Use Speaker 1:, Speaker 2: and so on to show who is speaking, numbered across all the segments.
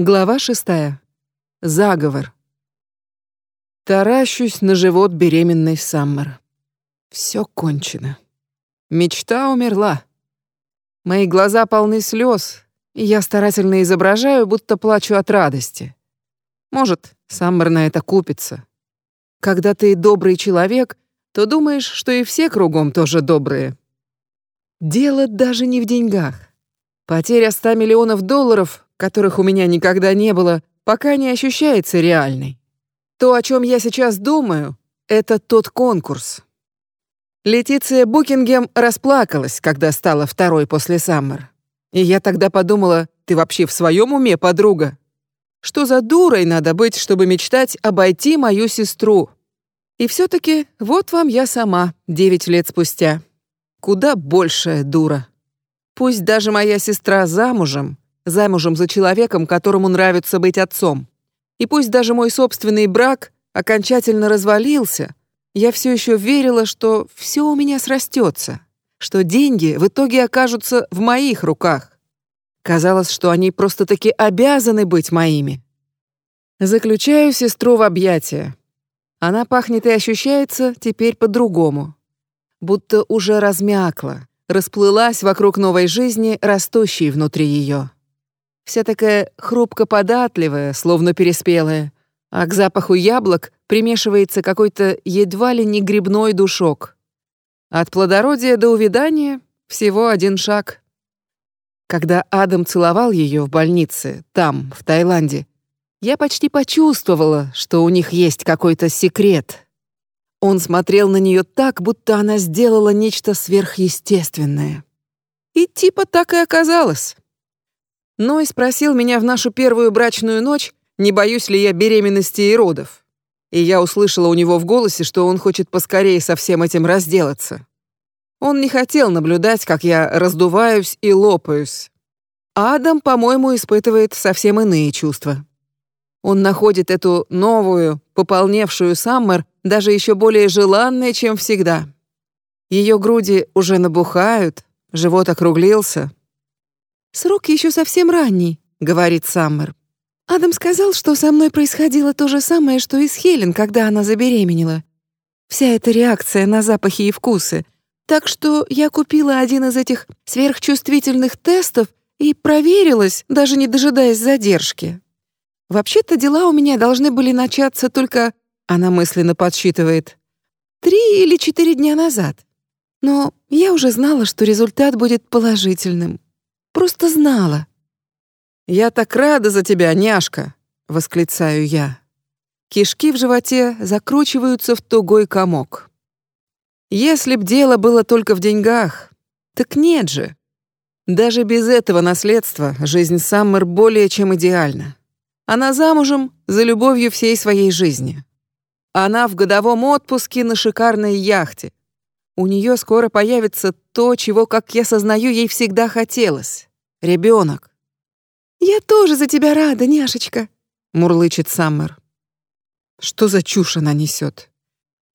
Speaker 1: Глава шестая. Заговор. Таращусь на живот беременной Саммер. Все кончено. Мечта умерла. Мои глаза полны слез, и я старательно изображаю, будто плачу от радости. Может, Саммер на это купится. Когда ты добрый человек, то думаешь, что и все кругом тоже добрые. Дело даже не в деньгах. Потеря 100 миллионов долларов которых у меня никогда не было, пока не ощущается реальной. То, о чем я сейчас думаю, это тот конкурс. Летиция Букингем расплакалась, когда стала второй после Саммер. И я тогда подумала, ты вообще в своем уме, подруга? Что за дурой надо быть, чтобы мечтать обойти мою сестру? И все-таки вот вам я сама, девять лет спустя. Куда большая дура. Пусть даже моя сестра замужем, замужем за человеком, которому нравится быть отцом. И пусть даже мой собственный брак окончательно развалился, я все еще верила, что все у меня срастется, что деньги в итоге окажутся в моих руках. Казалось, что они просто-таки обязаны быть моими. Заключаю сестру в объятия. Она пахнет и ощущается теперь по-другому. Будто уже размякла, расплылась вокруг новой жизни, растущей внутри ее вся такая хрупко-податливая, словно переспелая, а к запаху яблок примешивается какой-то едва ли не грибной душок. От плодородия до увядания всего один шаг. Когда Адам целовал ее в больнице, там, в Таиланде, я почти почувствовала, что у них есть какой-то секрет. Он смотрел на нее так, будто она сделала нечто сверхъестественное. И типа так и оказалось. Ной спросил меня в нашу первую брачную ночь, не боюсь ли я беременности и родов. И я услышала у него в голосе, что он хочет поскорее со всем этим разделаться. Он не хотел наблюдать, как я раздуваюсь и лопаюсь. Адам, по-моему, испытывает совсем иные чувства. Он находит эту новую, пополневшую Саммер даже еще более желанной, чем всегда. Ее груди уже набухают, живот округлился, «Срок еще совсем ранний», — говорит Саммер. «Адам сказал, что со мной происходило то же самое, что и с Хелен, когда она забеременела. Вся эта реакция на запахи и вкусы. Так что я купила один из этих сверхчувствительных тестов и проверилась, даже не дожидаясь задержки. Вообще-то дела у меня должны были начаться только, она мысленно подсчитывает, три или четыре дня назад. Но я уже знала, что результат будет положительным. Просто знала. «Я так рада за тебя, няшка!» — восклицаю я. Кишки в животе закручиваются в тугой комок. Если б дело было только в деньгах, так нет же. Даже без этого наследства жизнь Саммер более чем идеальна. Она замужем за любовью всей своей жизни. Она в годовом отпуске на шикарной яхте. У нее скоро появится то, чего, как я сознаю, ей всегда хотелось. Ребенок. «Я тоже за тебя рада, няшечка», — мурлычет Саммер. Что за чушь она несет?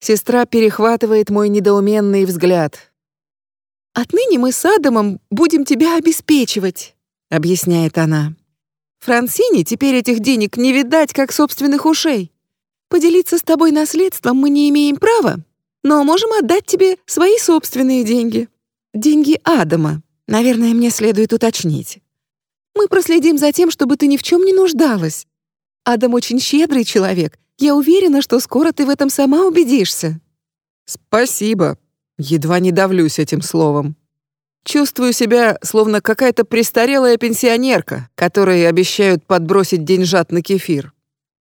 Speaker 1: Сестра перехватывает мой недоуменный взгляд. «Отныне мы с Адамом будем тебя обеспечивать», — объясняет она. «Франсине теперь этих денег не видать, как собственных ушей. Поделиться с тобой наследством мы не имеем права, но можем отдать тебе свои собственные деньги. Деньги Адама. Наверное, мне следует уточнить. Мы проследим за тем, чтобы ты ни в чем не нуждалась. Адам очень щедрый человек. Я уверена, что скоро ты в этом сама убедишься. Спасибо. Едва не давлюсь этим словом. Чувствую себя словно какая-то престарелая пенсионерка, которой обещают подбросить деньжат на кефир.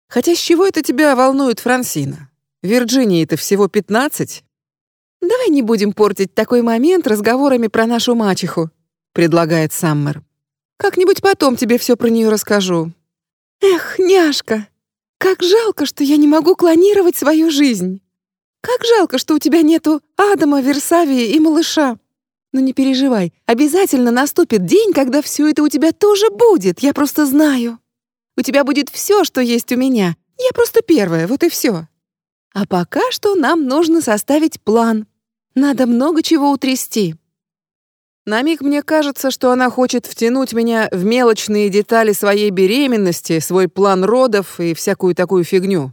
Speaker 1: Хотя с чего это тебя волнует, Франсина? Вирджинии-то всего пятнадцать. «Давай не будем портить такой момент разговорами про нашу мачеху», — предлагает Саммер. «Как-нибудь потом тебе все про нее расскажу». «Эх, няшка, как жалко, что я не могу клонировать свою жизнь. Как жалко, что у тебя нету Адама, Версавии и малыша. Но не переживай, обязательно наступит день, когда все это у тебя тоже будет, я просто знаю. У тебя будет все, что есть у меня. Я просто первая, вот и все. А пока что нам нужно составить план, надо много чего утрясти. На миг мне кажется, что она хочет втянуть меня в мелочные детали своей беременности, свой план родов и всякую такую фигню.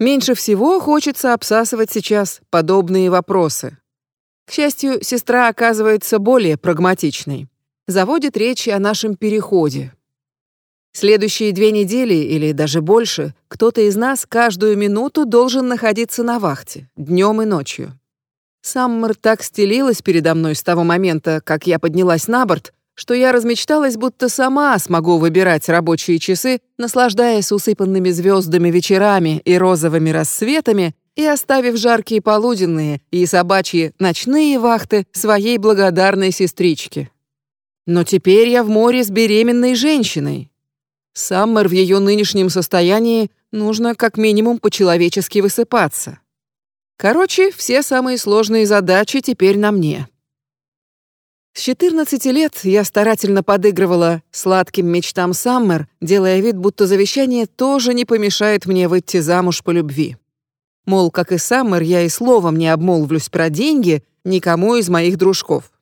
Speaker 1: Меньше всего хочется обсасывать сейчас подобные вопросы. К счастью, сестра оказывается более прагматичной. Заводит речь о нашем переходе. Следующие две недели или даже больше кто-то из нас каждую минуту должен находиться на вахте, днем и ночью. Саммер так стелилась передо мной с того момента, как я поднялась на борт, что я размечталась, будто сама смогу выбирать рабочие часы, наслаждаясь усыпанными звездами вечерами и розовыми рассветами, и оставив жаркие полуденные и собачьи ночные вахты своей благодарной сестричке. Но теперь я в море с беременной женщиной. Саммер в ее нынешнем состоянии нужно как минимум по-человечески высыпаться. Короче, все самые сложные задачи теперь на мне. С 14 лет я старательно подыгрывала сладким мечтам Саммер, делая вид, будто завещание тоже не помешает мне выйти замуж по любви. Мол, как и Саммер, я и словом не обмолвлюсь про деньги никому из моих дружков.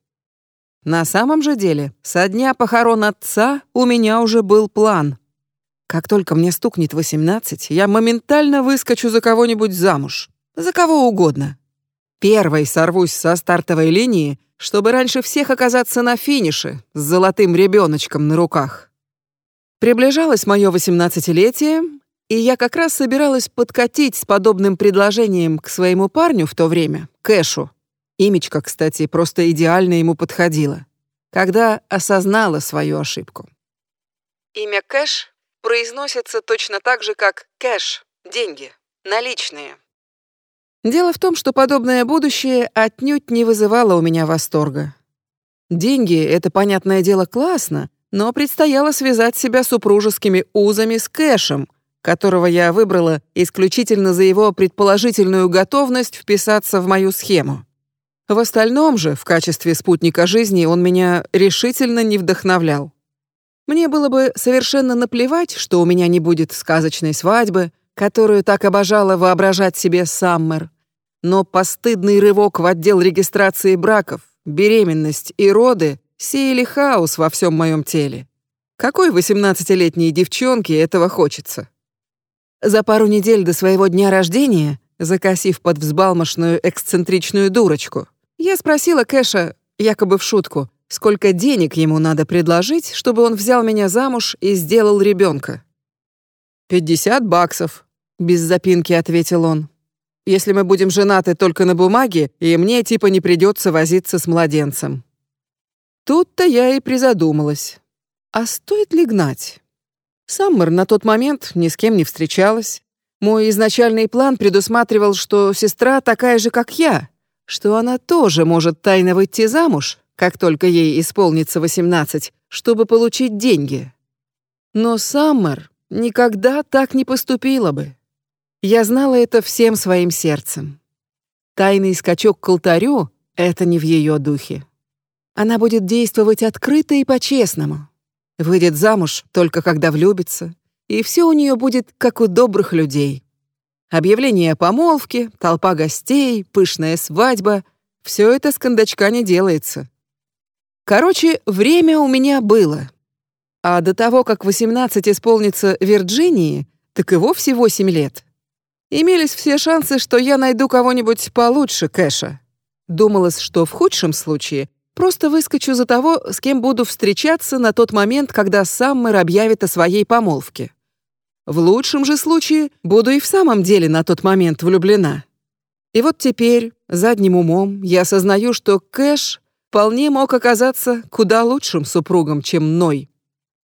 Speaker 1: На самом же деле, со дня похорон отца у меня уже был план. Как только мне стукнет 18, я моментально выскочу за кого-нибудь замуж. За кого угодно. Первой сорвусь со стартовой линии, чтобы раньше всех оказаться на финише с золотым ребеночком на руках. Приближалось мое восемнадцатилетие, и я как раз собиралась подкатить с подобным предложением к своему парню в то время, Кэшу. Имечко, кстати, просто идеально ему подходило. Когда осознала свою ошибку. Имя Кэш произносится точно так же, как кэш — деньги, наличные. Дело в том, что подобное будущее отнюдь не вызывало у меня восторга. Деньги — это, понятное дело, классно, но предстояло связать себя супружескими узами с кэшем — которого я выбрала исключительно за его предположительную готовность вписаться в мою схему. В остальном же, в качестве спутника жизни, он меня решительно не вдохновлял. Мне было бы совершенно наплевать, что у меня не будет сказочной свадьбы, которую так обожала воображать себе Саммер. Но постыдный рывок в отдел регистрации браков, беременность и роды сеяли хаос во всем моем теле. Какой восемнадцатилетней девчонке этого хочется? За пару недель до своего дня рождения, закосив под взбалмошную эксцентричную дурочку, я спросила Кэша, якобы в шутку, сколько денег ему надо предложить, чтобы он взял меня замуж и сделал ребенка. «Пятьдесят баксов», — без запинки ответил он. «Если мы будем женаты только на бумаге, и мне типа не придется возиться с младенцем». Тут-то я и призадумалась. А стоит ли гнать? Саммер на тот момент ни с кем не встречалась. Мой изначальный план предусматривал, что сестра такая же, как я, что она тоже может тайно выйти замуж, как только ей исполнится 18, чтобы получить деньги. Но Саммер никогда так не поступила бы. Я знала это всем своим сердцем. Тайный скачок к алтарю — это не в ее духе. Она будет действовать открыто и по-честному. Выйдет замуж только когда влюбится, и все у нее будет как у добрых людей. Объявление о помолвке, толпа гостей, пышная свадьба — все это с кондачка не делается. Короче, время у меня было. А до того, как 18 исполнится Вирджинии, так и вовсе 8 лет. Имелись все шансы, что я найду кого-нибудь получше Кэша. Думалось, что в худшем случае Просто выскочу за того, с кем буду встречаться на тот момент, когда Саммер объявит о своей помолвке. В лучшем же случае буду и в самом деле на тот момент влюблена. И вот теперь, задним умом, я осознаю, что Кэш вполне мог оказаться куда лучшим супругом, чем Ной.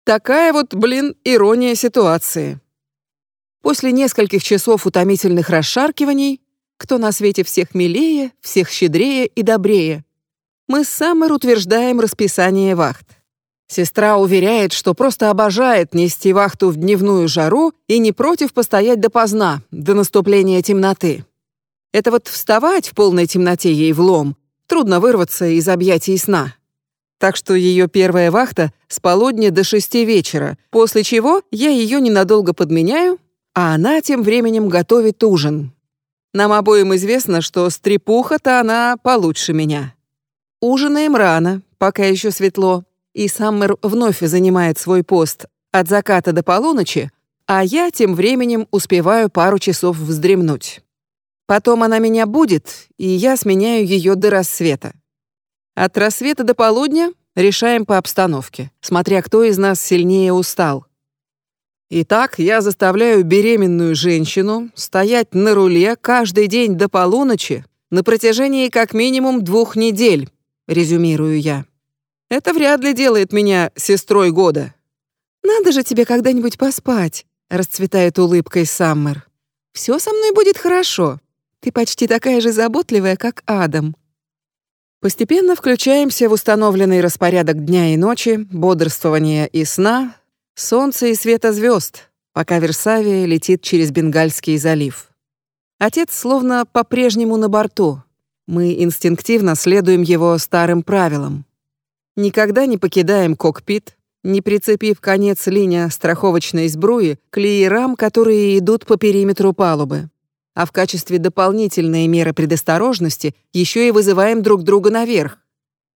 Speaker 1: Такая вот, блин, ирония ситуации. После нескольких часов утомительных расшаркиваний, кто на свете всех милее, всех щедрее и добрее, мы с Саммер утверждаем расписание вахт. Сестра уверяет, что просто обожает нести вахту в дневную жару и не против постоять допоздна, до наступления темноты. Это вот вставать в полной темноте ей влом, трудно вырваться из объятий сна. Так что ее первая вахта с полудня до шести вечера, после чего я ее ненадолго подменяю, а она тем временем готовит ужин. Нам обоим известно, что стрепуха-то она получше меня. Ужинаем рано, пока еще светло, и Саммер вновь занимает свой пост от заката до полуночи, а я тем временем успеваю пару часов вздремнуть. Потом она меня будет, и я сменяю ее до рассвета. От рассвета до полудня решаем по обстановке, смотря кто из нас сильнее устал. Итак, я заставляю беременную женщину стоять на руле каждый день до полуночи на протяжении как минимум двух недель, резюмирую я. Это вряд ли делает меня сестрой года. Надо же тебе когда-нибудь поспать, расцветает улыбкой Саммер. Все со мной будет хорошо. Ты почти такая же заботливая, как Адам. Постепенно включаемся в установленный распорядок дня и ночи, бодрствования и сна, солнца и света звезд, пока Версавия летит через Бенгальский залив. Отец словно по-прежнему на борту. Мы инстинктивно следуем его старым правилам. Никогда не покидаем кокпит, не прицепив конец линия страховочной сбруи к леерам, которые идут по периметру палубы а в качестве дополнительной меры предосторожности еще и вызываем друг друга наверх.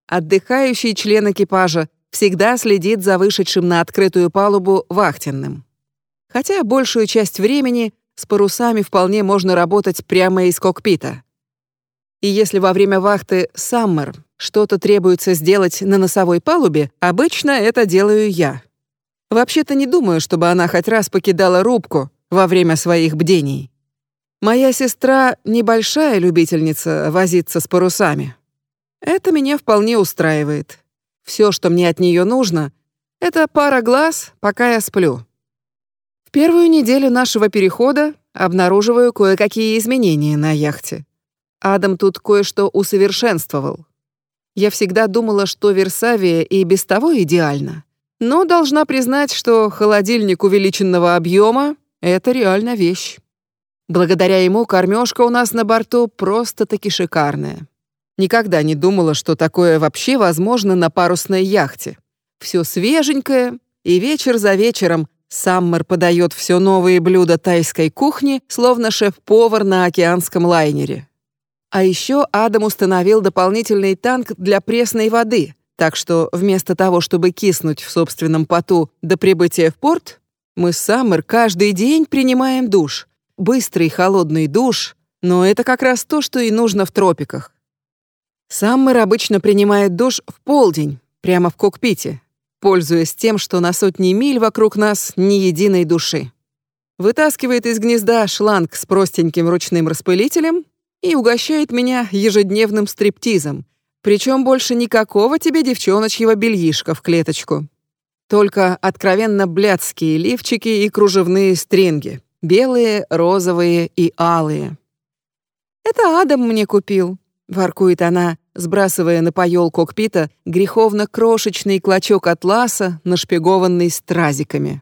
Speaker 1: Отдыхающий член экипажа всегда следит за вышедшим на открытую палубу вахтенным. Хотя большую часть времени с парусами вполне можно работать прямо из кокпита. И если во время вахты «Саммер» что-то требуется сделать на носовой палубе, обычно это делаю я. Вообще-то не думаю, чтобы она хоть раз покидала рубку во время своих бдений. Моя сестра небольшая любительница возиться с парусами. Это меня вполне устраивает. Все, что мне от нее нужно, это пара глаз, пока я сплю. В первую неделю нашего перехода обнаруживаю кое-какие изменения на яхте. Адам тут кое-что усовершенствовал. Я всегда думала, что Версавия и без того идеально, но должна признать, что холодильник увеличенного объема — это реально вещь. Благодаря ему кормежка у нас на борту просто-таки шикарная. Никогда не думала, что такое вообще возможно на парусной яхте. Все свеженькое, и вечер за вечером Саммер подает все новые блюда тайской кухни, словно шеф-повар на океанском лайнере. А еще Адам установил дополнительный танк для пресной воды, так что вместо того, чтобы киснуть в собственном поту до прибытия в порт, мы с Саммер каждый день принимаем душ, быстрый холодный душ, но это как раз то, что и нужно в тропиках. Саммер обычно принимает душ в полдень, прямо в кокпите, пользуясь тем, что на сотни миль вокруг нас ни единой души. Вытаскивает из гнезда шланг с простеньким ручным распылителем и угощает меня ежедневным стриптизом, причем больше никакого тебе девчоночьего бельишка в клеточку. Только откровенно блядские лифчики и кружевные стринги. Белые, розовые и алые. «Это Адам мне купил», — воркует она, сбрасывая на поёл кокпита греховно-крошечный клочок атласа, нашпигованный стразиками.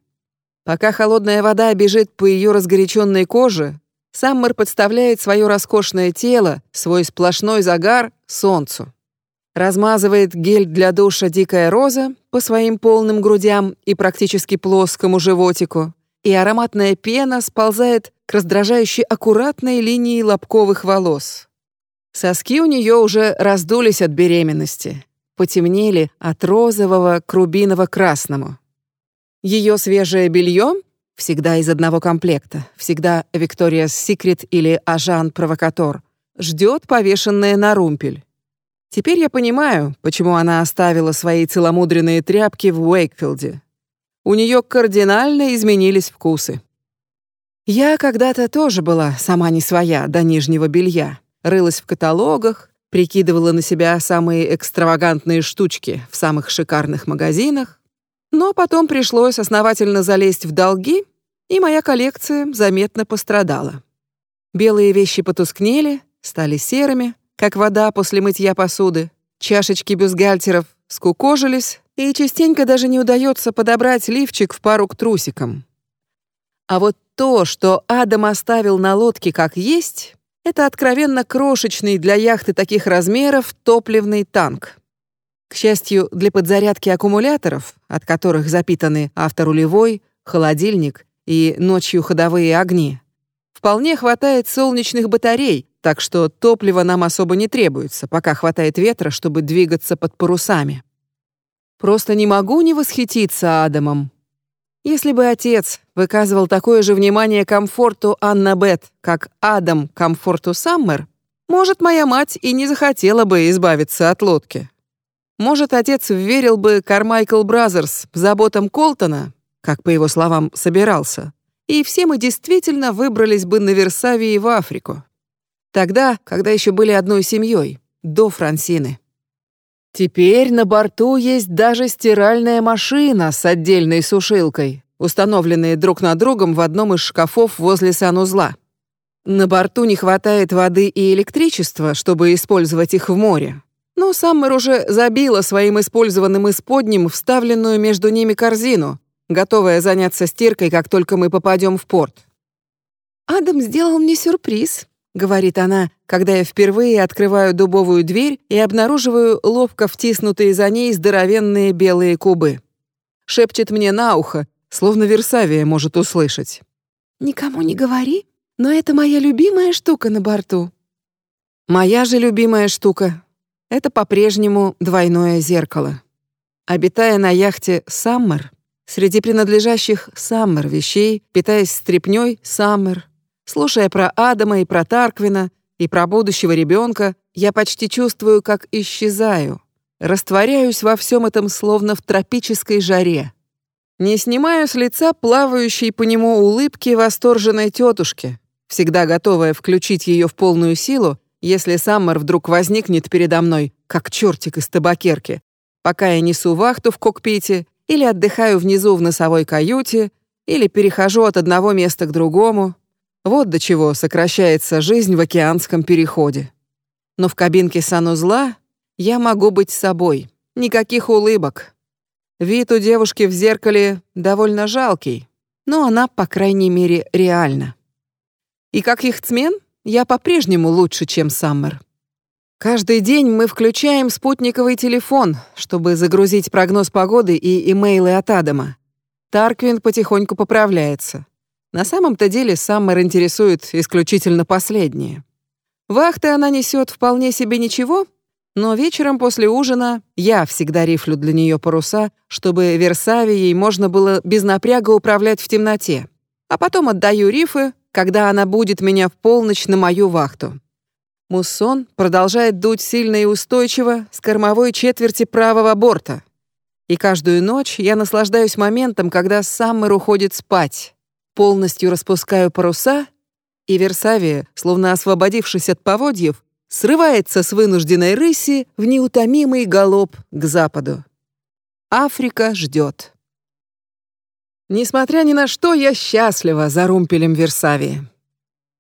Speaker 1: Пока холодная вода бежит по ее разгоряченной коже, Саммер подставляет свое роскошное тело, свой сплошной загар, солнцу. Размазывает гель для душа «Дикая роза» по своим полным грудям и практически плоскому животику, и ароматная пена сползает к раздражающей аккуратной линии лобковых волос. Соски у нее уже раздулись от беременности, потемнели от розового к рубиново-красному. Ее свежее белье всегда из одного комплекта, всегда Victoria's Secret или Ажан Провокатор, ждет повешенное на румпель. Теперь я понимаю, почему она оставила свои целомудренные тряпки в Уэйкфилде у нее кардинально изменились вкусы. Я когда-то тоже была сама не своя до нижнего белья, рылась в каталогах, прикидывала на себя самые экстравагантные штучки в самых шикарных магазинах, но потом пришлось основательно залезть в долги, и моя коллекция заметно пострадала. Белые вещи потускнели, стали серыми, как вода после мытья посуды. Чашечки бюстгальтеров скукожились, и частенько даже не удается подобрать лифчик в пару к трусикам. А вот то, что Адам оставил на лодке как есть, это откровенно крошечный для яхты таких размеров топливный танк. К счастью, для подзарядки аккумуляторов, от которых запитаны авторулевой, холодильник и ночью ходовые огни, вполне хватает солнечных батарей, так что топлива нам особо не требуется, пока хватает ветра, чтобы двигаться под парусами. Просто не могу не восхититься Адамом. Если бы отец выказывал такое же внимание комфорту Анна Бет, как Адам комфорту Саммер, может, моя мать и не захотела бы избавиться от лодки. Может, отец вверил бы Кармайкл Бразерс заботам Колтона, как, по его словам, собирался, и все мы действительно выбрались бы на Вирсавии в Африку. Тогда, когда еще были одной семьей, до Франсины. Теперь на борту есть даже стиральная машина с отдельной сушилкой, установленные друг на другом в одном из шкафов возле санузла. На борту не хватает воды и электричества, чтобы использовать их в море. Но Саммер уже забила своим использованным исподним вставленную между ними корзину, готовая заняться стиркой, как только мы попадем в порт. «Адам сделал мне сюрприз», — говорит она, когда я впервые открываю дубовую дверь и обнаруживаю ловко втиснутые за ней здоровенные белые кубы. Шепчет мне на ухо, словно Версавия может услышать. «Никому не говори, но это моя любимая штука на борту». Моя же любимая штука — это по-прежнему двойное зеркало. Обитая на яхте «Саммер», среди принадлежащих «Саммер» вещей, питаясь стряпнёй «Саммер», слушая про Адама и про Тарквина, и про будущего ребенка, я почти чувствую, как исчезаю, растворяюсь во всем этом словно в тропической жаре. Не снимаю с лица плавающей по нему улыбки восторженной тетушки, всегда готовая включить ее в полную силу, если Саммер вдруг возникнет передо мной, как чертик из табакерки, пока я несу вахту в кокпите или отдыхаю внизу в носовой каюте, или перехожу от одного места к другому. Вот до чего сокращается жизнь в океанском переходе. Но в кабинке санузла я могу быть собой. Никаких улыбок. Вид у девушки в зеркале довольно жалкий, но она, по крайней мере, реальна. И как яхтсмен я по-прежнему лучше, чем Саммер. Каждый день мы включаем спутниковый телефон, чтобы загрузить прогноз погоды и имейлы от Адама. Тарквин потихоньку поправляется. На самом-то деле Саммер интересует исключительно последнее. Вахты она несет вполне себе ничего, но вечером после ужина я всегда рифлю для нее паруса, чтобы Версавией можно было без напряга управлять в темноте. А потом отдаю рифы, когда она будет меня в полночь на мою вахту. Муссон продолжает дуть сильно и устойчиво с кормовой четверти правого борта. И каждую ночь я наслаждаюсь моментом, когда Саммер уходит спать. Полностью распускаю паруса, и Версавия, словно освободившись от поводьев, срывается с вынужденной рыси в неутомимый галоп к западу. Африка ждет. Несмотря ни на что, я счастлива за румпелем Версавии.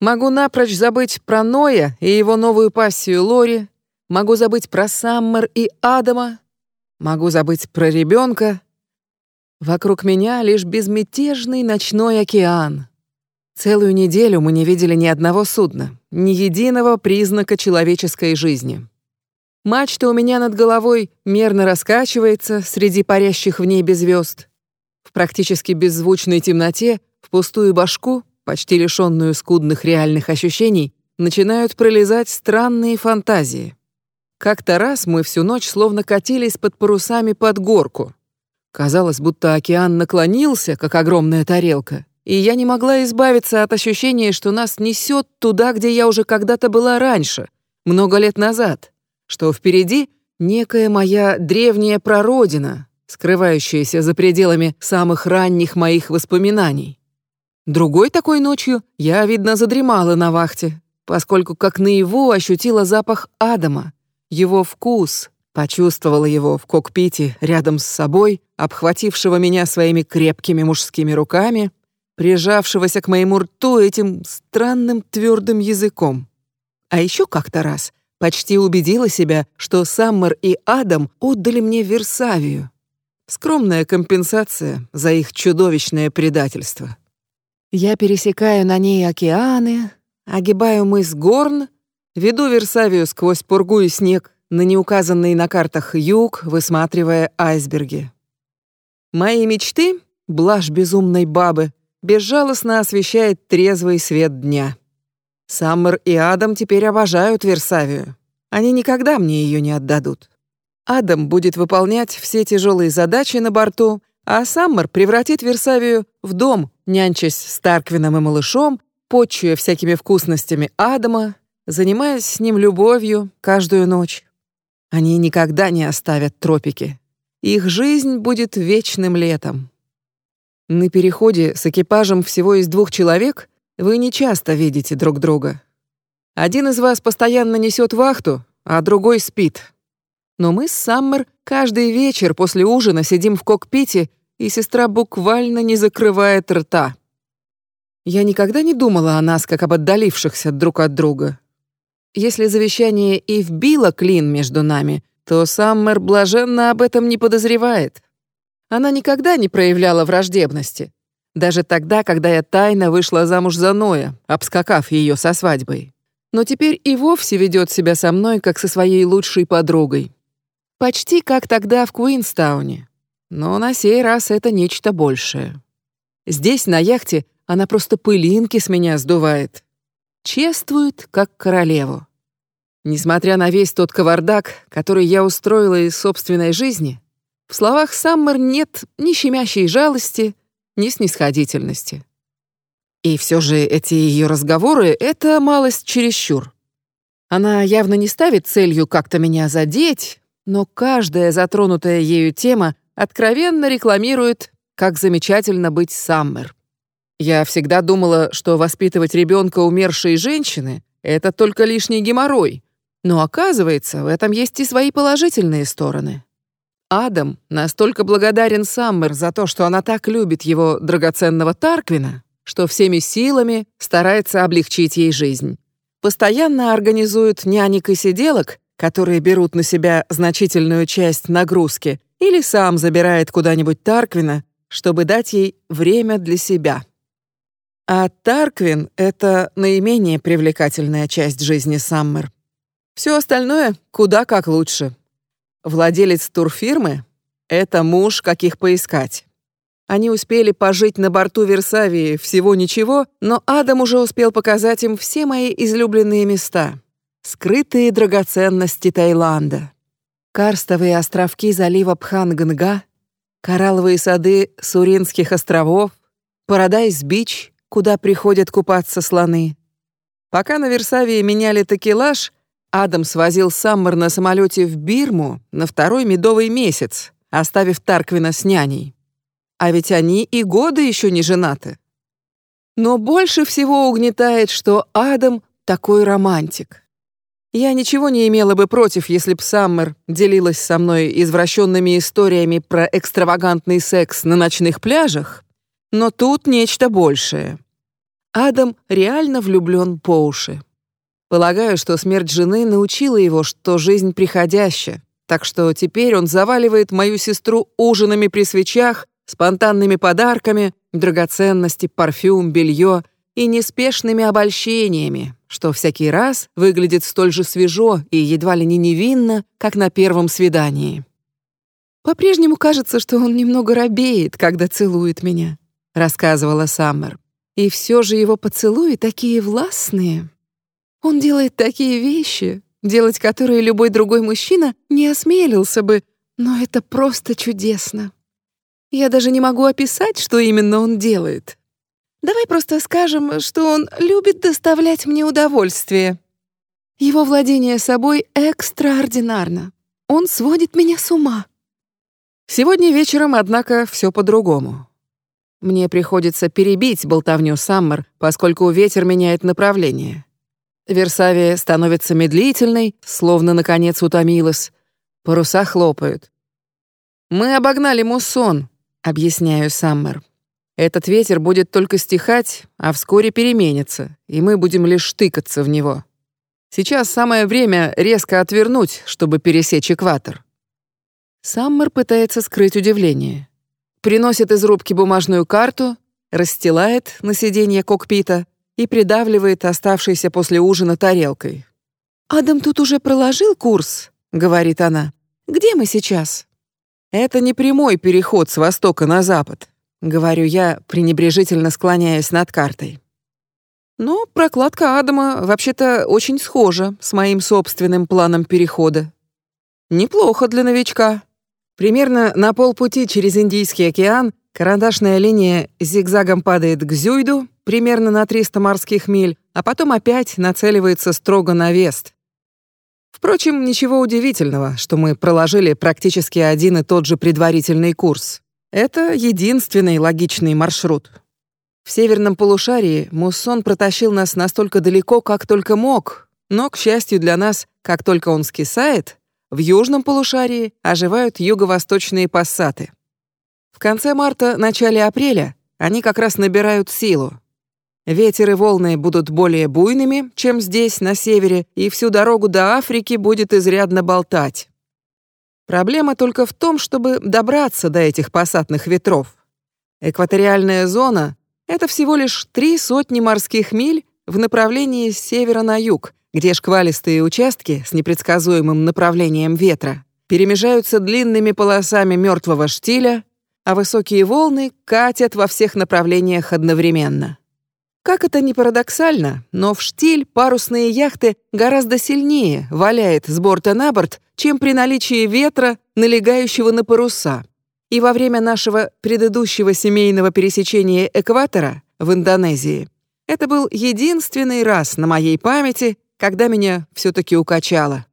Speaker 1: Могу напрочь забыть про Ноя и его новую пассию Лори, могу забыть про Саммер и Адама, могу забыть про ребенка. Вокруг меня лишь безмятежный ночной океан. Целую неделю мы не видели ни одного судна, ни единого признака человеческой жизни. Мачта у меня над головой мерно раскачивается среди парящих в небе звезд. В практически беззвучной темноте, в пустую башку, почти лишенную скудных реальных ощущений, начинают пролезать странные фантазии. Как-то раз мы всю ночь словно катились под парусами под горку. Казалось, будто океан наклонился, как огромная тарелка, и я не могла избавиться от ощущения, что нас несет туда, где я уже когда-то была раньше, много лет назад, что впереди некая моя древняя прародина, скрывающаяся за пределами самых ранних моих воспоминаний. Другой такой ночью я, видно, задремала на вахте, поскольку как наяву ощутила запах Адама, его вкус, почувствовала его в кокпите рядом с собой, обхватившего меня своими крепкими мужскими руками, прижавшегося к моему рту этим странным твердым языком. А еще как-то раз почти убедила себя, что Саммер и Адам отдали мне Версавию. Скромная компенсация за их чудовищное предательство. Я пересекаю на ней океаны, огибаю мыс Горн, веду Версавию сквозь пургу и снег на неуказанный на картах юг, высматривая айсберги. Мои мечты, блажь безумной бабы, безжалостно освещает трезвый свет дня. Саммер и Адам теперь обожают Версавию. Они никогда мне ее не отдадут. Адам будет выполнять все тяжелые задачи на борту, а Саммер превратит Версавию в дом, нянчась с Тарквином и малышом, почуя всякими вкусностями Адама, занимаясь с ним любовью каждую ночь. Они никогда не оставят тропики. Их жизнь будет вечным летом. На переходе с экипажем всего из двух человек вы не часто видите друг друга. Один из вас постоянно несет вахту, а другой спит. Но мы с Саммер каждый вечер после ужина сидим в кокпите, и сестра буквально не закрывает рта. Я никогда не думала о нас как об отдалившихся друг от друга. Если завещание и вбило клин между нами, то Саммер блаженно об этом не подозревает. Она никогда не проявляла враждебности. Даже тогда, когда я тайно вышла замуж за Ноя, обскакав ее со свадьбой. Но теперь и вовсе ведет себя со мной, как со своей лучшей подругой. Почти как тогда в Куинстауне. Но на сей раз это нечто большее. Здесь, на яхте, она просто пылинки с меня сдувает. Чествует, как королеву. Несмотря на весь тот кавардак, который я устроила из собственной жизни, в словах Саммер нет ни щемящей жалости, ни снисходительности. И все же эти ее разговоры — это малость чересчур. Она явно не ставит целью как-то меня задеть, но каждая затронутая ею тема откровенно рекламирует, как замечательно быть Саммер. Я всегда думала, что воспитывать ребенка умершей женщины — это только лишний геморрой, но оказывается, в этом есть и свои положительные стороны. Адам настолько благодарен Саммер за то, что она так любит его драгоценного Тарквина, что всеми силами старается облегчить ей жизнь. Постоянно организует нянек и сиделок, которые берут на себя значительную часть нагрузки, или сам забирает куда-нибудь Тарквина, чтобы дать ей время для себя. А Тарквин — это наименее привлекательная часть жизни Саммер. Все остальное куда как лучше. Владелец турфирмы — это муж, каких поискать. Они успели пожить на борту Версавии всего ничего, но Адам уже успел показать им все мои излюбленные места. Скрытые драгоценности Таиланда. Карстовые островки залива Пханганга, коралловые сады Суринских островов, Парадайз-Бич, куда приходят купаться слоны. Пока на Версавии меняли такелаж, Адам свозил Саммер на самолете в Бирму на второй медовый месяц, оставив Тарквина с няней. А ведь они и года еще не женаты. Но больше всего угнетает, что Адам такой романтик. Я ничего не имела бы против, если б Саммер делилась со мной извращенными историями про экстравагантный секс на ночных пляжах, но тут нечто большее. Адам реально влюблен по уши. Полагаю, что смерть жены научила его, что жизнь приходящая, так что теперь он заваливает мою сестру ужинами при свечах, спонтанными подарками, драгоценности, парфюм, белье и неспешными обольщениями, что всякий раз выглядит столь же свежо и едва ли не невинно, как на первом свидании. По-прежнему кажется, что он немного робеет, когда целует меня, рассказывала Саммер. И все же его поцелуи такие властные. Он делает такие вещи, делать которые любой другой мужчина не осмелился бы, но это просто чудесно. Я даже не могу описать, что именно он делает. Давай просто скажем, что он любит доставлять мне удовольствие. Его владение собой экстраординарно. Он сводит меня с ума. Сегодня вечером, однако, все по-другому. Мне приходится перебить болтовню Саммер, поскольку ветер меняет направление. Версавия становится медлительной, словно наконец утомилась. Паруса хлопают. «Мы обогнали муссон», — объясняю Саммер. «Этот ветер будет только стихать, а вскоре переменится, и мы будем лишь тыкаться в него. Сейчас самое время резко отвернуть, чтобы пересечь экватор». Саммер пытается скрыть удивление. Приносит из рубки бумажную карту, расстилает на сиденье кокпита — и придавливает оставшейся после ужина тарелкой. «Адам тут уже проложил курс», — говорит она. «Где мы сейчас?» «Это не прямой переход с востока на запад», — говорю я, пренебрежительно склоняясь над картой. Но прокладка Адама вообще-то очень схожа с моим собственным планом перехода. Неплохо для новичка. Примерно на полпути через Индийский океан карандашная линия зигзагом падает к Зюйду, примерно на 300 морских миль, а потом опять нацеливается строго на вест. Впрочем, ничего удивительного, что мы проложили практически один и тот же предварительный курс. Это единственный логичный маршрут. В северном полушарии муссон протащил нас настолько далеко, как только мог, но, к счастью для нас, как только он скисает, в южном полушарии оживают юго-восточные пассаты. В конце марта, начале апреля они как раз набирают силу. Ветер и волны будут более буйными, чем здесь, на севере, и всю дорогу до Африки будет изрядно болтать. Проблема только в том, чтобы добраться до этих пассатных ветров. Экваториальная зона — это всего лишь три сотни морских миль в направлении с севера на юг, где шквалистые участки с непредсказуемым направлением ветра перемежаются длинными полосами мертвого штиля, а высокие волны катят во всех направлениях одновременно. Как это ни парадоксально, но в штиль парусные яхты гораздо сильнее валяет с борта на борт, чем при наличии ветра, налегающего на паруса. И во время нашего предыдущего семейного пересечения экватора в Индонезии это был единственный раз на моей памяти, когда меня все-таки укачало.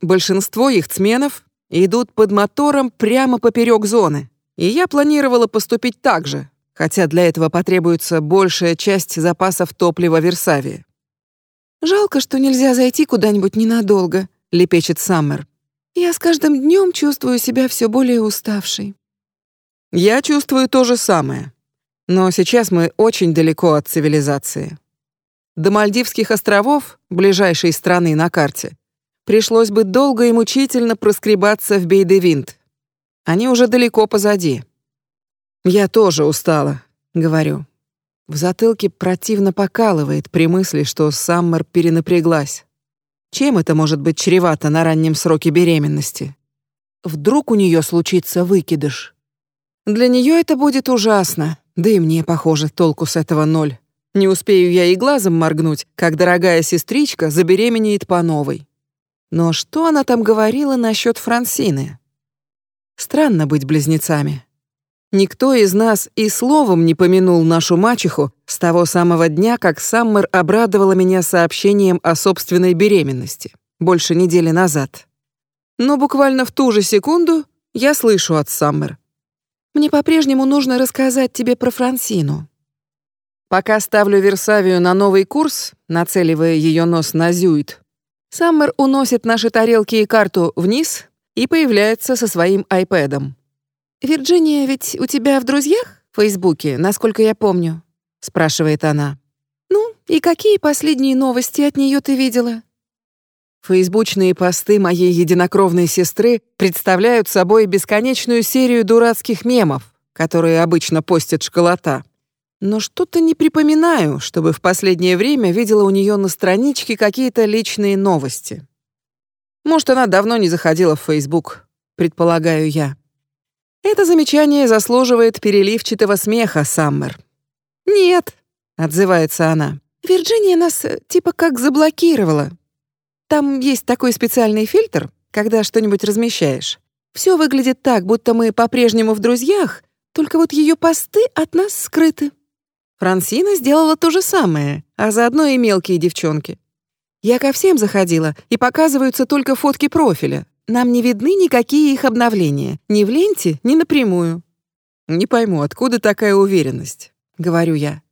Speaker 1: Большинство яхтсменов идут под мотором прямо поперек зоны, и я планировала поступить так же, хотя для этого потребуется большая часть запасов топлива Версавии.
Speaker 2: «Жалко, что нельзя зайти куда-нибудь ненадолго», — лепечет Саммер. «Я с каждым днем чувствую себя все более уставшей».
Speaker 1: «Я чувствую то же самое. Но сейчас мы очень далеко от цивилизации. До Мальдивских островов, ближайшей страны на карте, пришлось бы долго и мучительно проскребаться в Бейдевинт. Они уже далеко позади. Я тоже устала, говорю. В затылке противно покалывает при мысли, что Саммер перенапряглась. Чем это может быть чревато на раннем сроке беременности? Вдруг у нее случится выкидыш? Для нее это будет ужасно, да и мне, похоже, толку с этого ноль. Не успею я и глазом моргнуть, как дорогая сестричка забеременеет по новой. Но что она там говорила насчет Франсины? Странно быть близнецами. Никто из нас и словом не помянул нашу мачеху с того самого дня, как Саммер обрадовала меня сообщением о собственной беременности, больше недели назад. Но буквально в ту же секунду я слышу от Саммер.
Speaker 2: «Мне по-прежнему нужно рассказать тебе про Франсину.
Speaker 1: Пока ставлю Версавию на новый курс, нацеливая ее нос на Зюит, Саммер уносит наши тарелки и карту вниз и появляется со своим айпэдом.
Speaker 2: «Вирджиния ведь у тебя в друзьях в Фейсбуке, насколько я помню?» — спрашивает она. «Ну, и какие последние новости от нее ты видела?»
Speaker 1: Фейсбучные посты моей единокровной сестры представляют собой бесконечную серию дурацких мемов, которые обычно постит школота но что-то не припоминаю, чтобы в последнее время видела у нее на страничке какие-то личные новости. Может, она давно не заходила в Facebook, предполагаю я. Это замечание заслуживает переливчатого смеха, Саммер.
Speaker 2: «Нет», —
Speaker 1: отзывается она.
Speaker 2: «Вирджиния нас э, типа как заблокировала. Там есть такой специальный фильтр, когда что-нибудь размещаешь. Все выглядит так, будто мы по-прежнему в друзьях, только вот ее посты от нас скрыты».
Speaker 1: Франсина сделала то же самое, а заодно и мелкие девчонки. Я ко всем заходила, и показываются только фотки профиля. Нам не видны никакие их обновления, ни в ленте, ни напрямую. Не пойму, откуда такая уверенность, говорю я.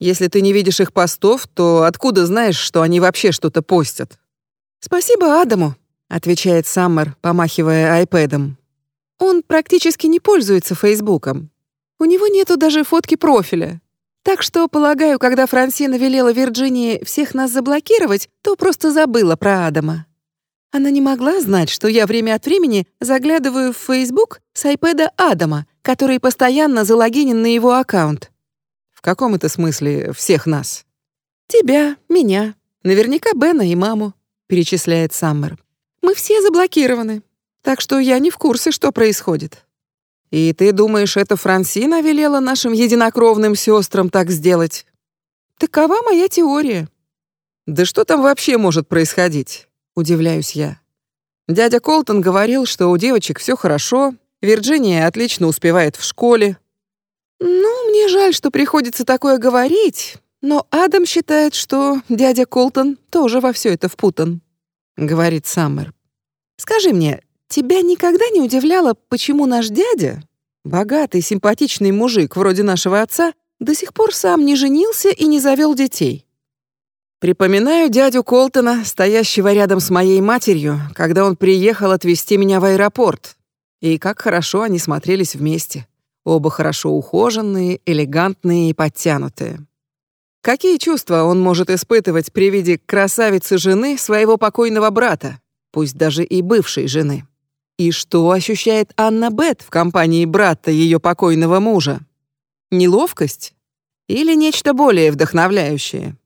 Speaker 1: Если ты не видишь их постов, то откуда знаешь, что они вообще что-то постят?
Speaker 2: Спасибо Адаму, отвечает Саммер, помахивая айпэдом. Он практически не пользуется Фейсбуком. У него нету даже фотки профиля. Так что, полагаю, когда Франсина велела Вирджинии всех нас заблокировать, то просто забыла про Адама. Она не могла знать, что я время от времени заглядываю в Facebook с айпэда Адама, который постоянно залогинен на его аккаунт.
Speaker 1: В каком это смысле всех нас?
Speaker 2: Тебя, меня, наверняка Бена и маму, перечисляет Саммер. Мы все заблокированы, так что я не в курсе, что происходит.
Speaker 1: И ты думаешь, это Франсина велела нашим единокровным сестрам так сделать?
Speaker 2: Такова моя теория.
Speaker 1: Да что там вообще может происходить? Удивляюсь я. Дядя Колтон говорил, что у девочек все хорошо, Вирджиния отлично успевает в школе.
Speaker 2: Ну, мне жаль, что приходится такое говорить, но Адам считает, что дядя Колтон тоже во все это впутан, говорит Саммер. Скажи мне, тебя никогда не удивляло, почему наш дядя, богатый, симпатичный мужик вроде нашего отца, до сих пор сам не женился и не завел детей?
Speaker 1: Припоминаю дядю Колтона, стоящего рядом с моей матерью, когда он приехал отвезти меня в аэропорт. И как хорошо они смотрелись вместе. Оба хорошо ухоженные, элегантные и подтянутые. Какие чувства он может испытывать при виде красавицы жены своего покойного брата, пусть даже и бывшей жены? И что ощущает Анна Бет в компании брата ее покойного мужа? Неловкость? Или нечто более вдохновляющее?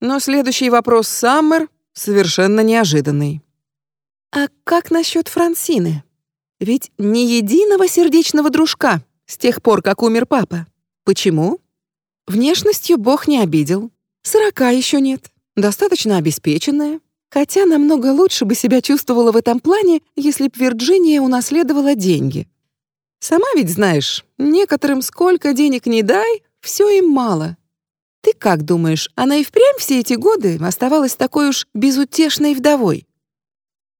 Speaker 1: Но следующий вопрос Саммер совершенно неожиданный.
Speaker 2: «А как насчет Франсины? Ведь ни единого сердечного дружка с тех пор, как умер папа. Почему? Внешностью Бог не обидел. Сорока еще нет. Достаточно обеспеченная. Хотя намного лучше бы себя чувствовала в этом плане, если б Вирджиния унаследовала деньги. Сама ведь знаешь, некоторым сколько денег не дай, все им мало. Ты как думаешь, она и впрямь все эти годы оставалась такой уж безутешной вдовой?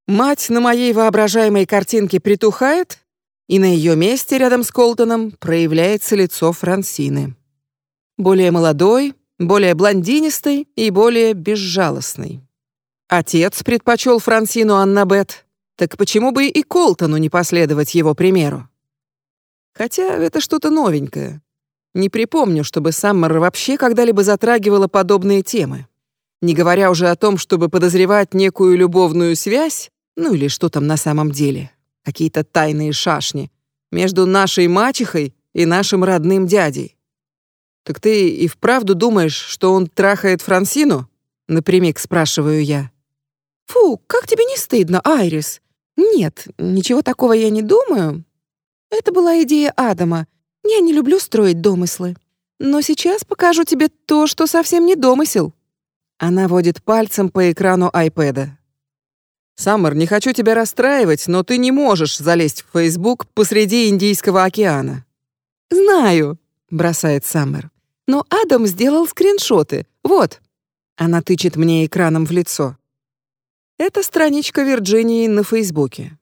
Speaker 1: Мать на моей воображаемой картинке притухает, и на ее месте рядом с Колтоном проявляется лицо Франсины. Более молодой, более блондинистой и более безжалостной. Отец предпочел Франсину Аннабет, так почему бы и Колтону не последовать его примеру? Хотя это что-то новенькое. Не припомню, чтобы Саммер вообще когда-либо затрагивала подобные темы. Не говоря уже о том, чтобы подозревать некую любовную связь, ну или что там на самом деле, какие-то тайные шашни, между нашей мачехой и нашим родным дядей. «Так ты и вправду думаешь, что он трахает Франсину?» Напрямик спрашиваю я.
Speaker 2: «Фу, как тебе не стыдно, Айрис? Нет, ничего такого я не думаю. Это была идея Адама — я не люблю строить домыслы. Но сейчас покажу тебе то, что совсем не домысел».
Speaker 1: Она водит пальцем по экрану айпэда. «Саммер, не хочу тебя расстраивать, но ты не можешь залезть в Facebook посреди Индийского океана».
Speaker 2: «Знаю», — бросает Саммер. «Но Адам сделал скриншоты. Вот».
Speaker 1: Она тычет мне экраном в лицо. Это страничка Вирджинии на Фейсбуке.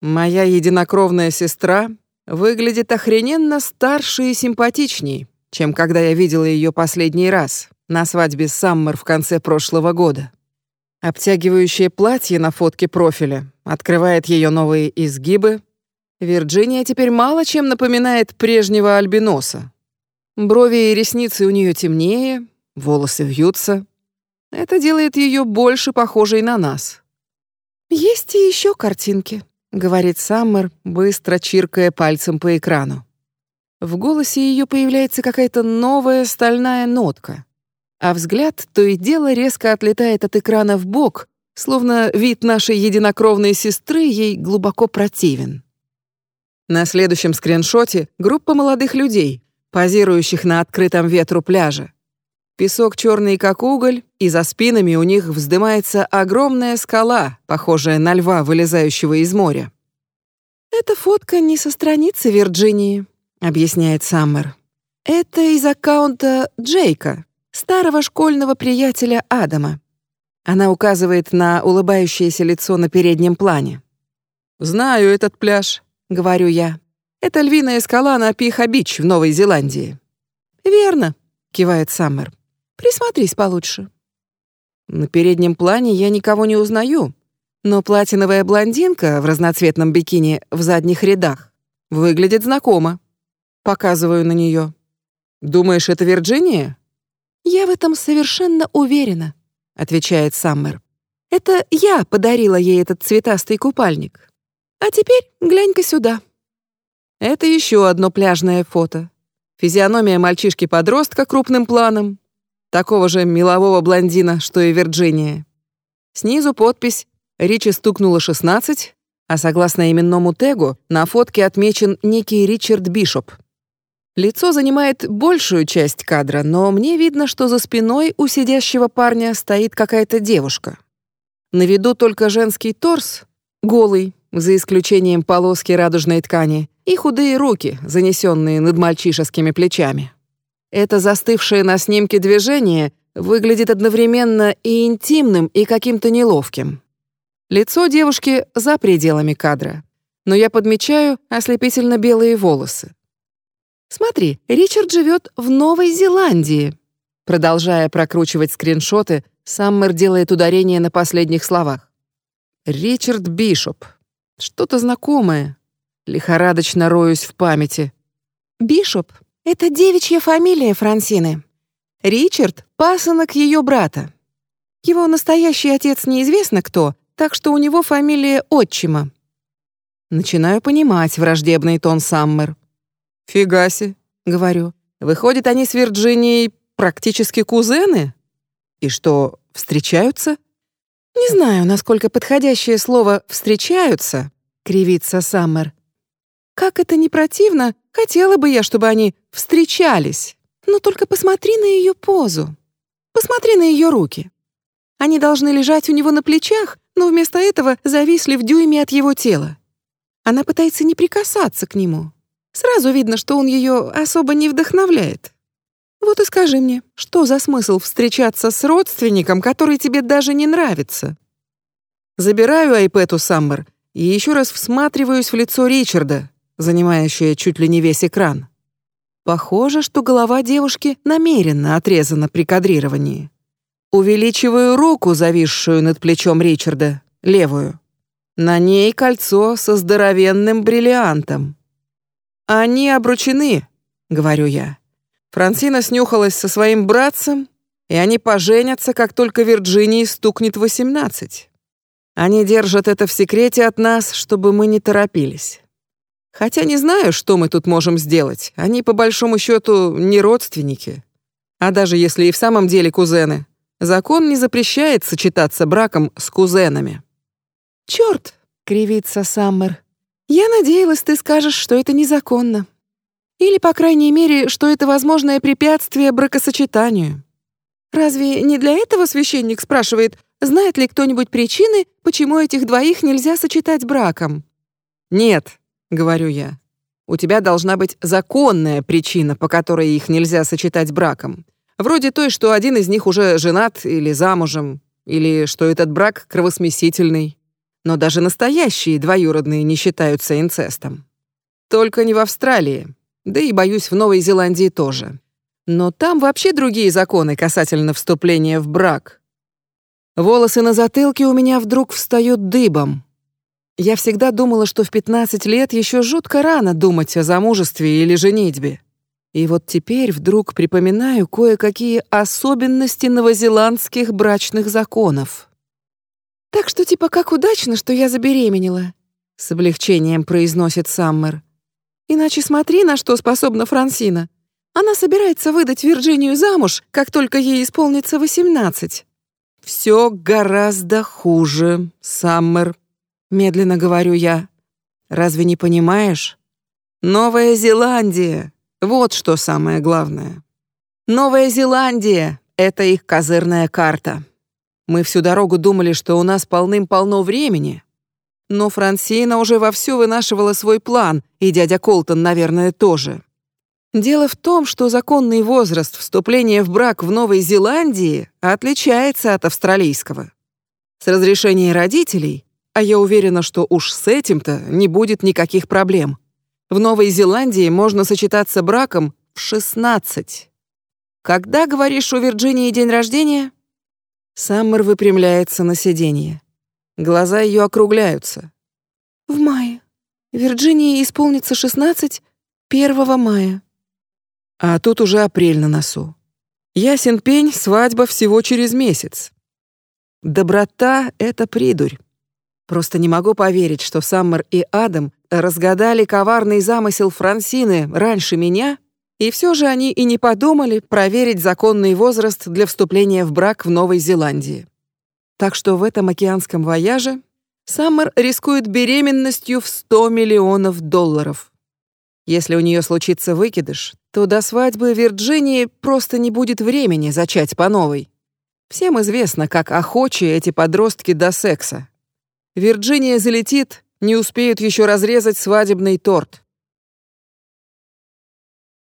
Speaker 1: Моя единокровная сестра Выглядит охрененно старше и симпатичней, чем когда я видела ее последний раз на свадьбе Саммер в конце прошлого года. Обтягивающее платье на фотке профиля открывает ее новые изгибы. Вирджиния теперь мало чем напоминает прежнего альбиноса. Брови и ресницы у нее темнее, волосы вьются. Это делает ее больше похожей на нас.
Speaker 2: Есть и еще картинки, — говорит Саммер, быстро чиркая пальцем по экрану.
Speaker 1: В голосе ее появляется какая-то новая стальная нотка, а взгляд то и дело резко отлетает от экрана в бок, словно вид нашей единокровной сестры ей глубоко противен. На следующем скриншоте группа молодых людей, позирующих на открытом ветру пляжа. Песок черный, как уголь, и за спинами у них вздымается огромная скала, похожая на льва, вылезающего из моря.
Speaker 2: «Эта фотка не со страницы Вирджинии», — объясняет Саммер. «Это из аккаунта Джейка, старого школьного приятеля Адама».
Speaker 1: Она указывает на улыбающееся лицо на переднем плане. «Знаю этот пляж», — говорю я. «Это львиная скала на Пиха-Бич в Новой Зеландии».
Speaker 2: «Верно», — кивает Саммер. Присмотрись получше».
Speaker 1: На переднем плане я никого не узнаю, но платиновая блондинка в разноцветном бикини в задних рядах выглядит знакомо. Показываю на нее. «Думаешь, это Вирджиния?»
Speaker 2: «Я в этом совершенно уверена», — отвечает Саммер. «Это я подарила ей этот цветастый купальник. А теперь глянь-ка сюда».
Speaker 1: Это еще одно пляжное фото. Физиономия мальчишки-подростка крупным планом, такого же милового блондина, что и Вирджиния. Снизу подпись «Ричи стукнуло 16», а согласно именному тегу на фотке отмечен некий Ричард Бишоп. Лицо занимает большую часть кадра, но мне видно, что за спиной у сидящего парня стоит какая-то девушка. На виду только женский торс, голый, за исключением полоски радужной ткани, и худые руки, занесенные над мальчишескими плечами. Это застывшее на снимке движение выглядит одновременно и интимным, и каким-то неловким. Лицо девушки за пределами кадра, но я подмечаю ослепительно белые волосы. «Смотри, Ричард живет в Новой Зеландии». Продолжая прокручивать скриншоты, Саммер делает ударение на последних словах. «Ричард Бишоп. Что-то знакомое. Лихорадочно роюсь в памяти». «Бишоп — это девичья фамилия Франсины. Ричард — пасынок ее брата. Его настоящий отец неизвестно кто, так что у него фамилия отчима». Начинаю понимать враждебный тон Саммер. «Фигаси», — говорю. «Выходит, они с Вирджинией практически кузены? И что, встречаются?» «Не знаю, насколько подходящее слово «встречаются», — кривится Саммер. «Как это не противно, хотела бы я, чтобы они встречались. Но только посмотри на ее позу. Посмотри на ее руки. Они должны лежать у него на плечах, но вместо этого зависли в дюйме от его тела. Она пытается не прикасаться к нему. Сразу видно, что он ее особо не вдохновляет. Вот и скажи мне, что за смысл встречаться с родственником, который тебе даже не нравится? Забираю iPad у Саммер и еще раз всматриваюсь в лицо Ричарда, занимающее чуть ли не весь экран. Похоже, что голова девушки намеренно отрезана при кадрировании. Увеличиваю руку, зависшую над плечом Ричарда, левую. На ней кольцо со здоровенным бриллиантом. «Они обручены», — говорю я. Франсина снюхалась со своим братцем, и они поженятся, как только Вирджинии стукнет восемнадцать. Они держат это в секрете от нас, чтобы мы не торопились. Хотя не знаю, что мы тут можем сделать. Они, по большому счету, не родственники. А даже если и в самом деле кузены, закон не запрещает сочетаться браком с кузенами. «Чёрт!» — кривится Саммер. Я надеялась, ты скажешь, что это незаконно. Или, по крайней мере, что это возможное препятствие бракосочетанию. Разве не для этого священник спрашивает, знает ли кто-нибудь причины, почему этих двоих нельзя сочетать браком? Нет, говорю я. У тебя должна быть законная причина, по которой их нельзя сочетать браком. Вроде той, что один из них уже женат или замужем, или что этот брак кровосмесительный но даже настоящие двоюродные не считаются инцестом. Только не в Австралии, да и, боюсь, в Новой Зеландии тоже. Но там вообще другие законы касательно вступления в брак. Волосы на затылке у меня вдруг встают дыбом. Я всегда думала, что в 15 лет еще жутко рано думать о замужестве или женитьбе. И вот теперь вдруг припоминаю кое-какие особенности новозеландских брачных законов. «Так что типа как удачно, что я забеременела», — с облегчением произносит Саммер. «Иначе смотри, на что способна Франсина. Она собирается выдать Вирджинию замуж, как только ей исполнится восемнадцать». «Все гораздо хуже, Саммер», — медленно говорю я. «Разве не понимаешь? Новая Зеландия — вот что самое главное. Новая Зеландия — это их козырная карта». Мы всю дорогу думали, что у нас полным-полно времени. Но Франсина уже вовсю вынашивала свой план, и дядя Колтон, наверное, тоже. Дело в том, что законный возраст вступления в брак в Новой Зеландии отличается от австралийского. С разрешения родителей, а я уверена, что уж с этим-то не будет никаких проблем. В Новой Зеландии можно сочетаться браком в 16. Когда, говоришь, у Вирджинии день рождения? Саммер выпрямляется на сиденье. Глаза ее округляются. «В мае. Вирджинии исполнится 16 1 мая». А тут уже апрель на носу. Ясен пень, свадьба всего через месяц. Доброта — это придурь. Просто не могу поверить, что Саммер и Адам разгадали коварный замысел Франсины раньше меня и все же они и не подумали проверить законный возраст для вступления в брак в Новой Зеландии. Так что в этом океанском вояже Саммер рискует беременностью в 100 миллионов долларов. Если у нее случится выкидыш, то до свадьбы Вирджинии просто не будет времени зачать по новой. Всем известно, как охочи эти подростки до секса. Вирджиния залетит, не успеют еще разрезать свадебный торт.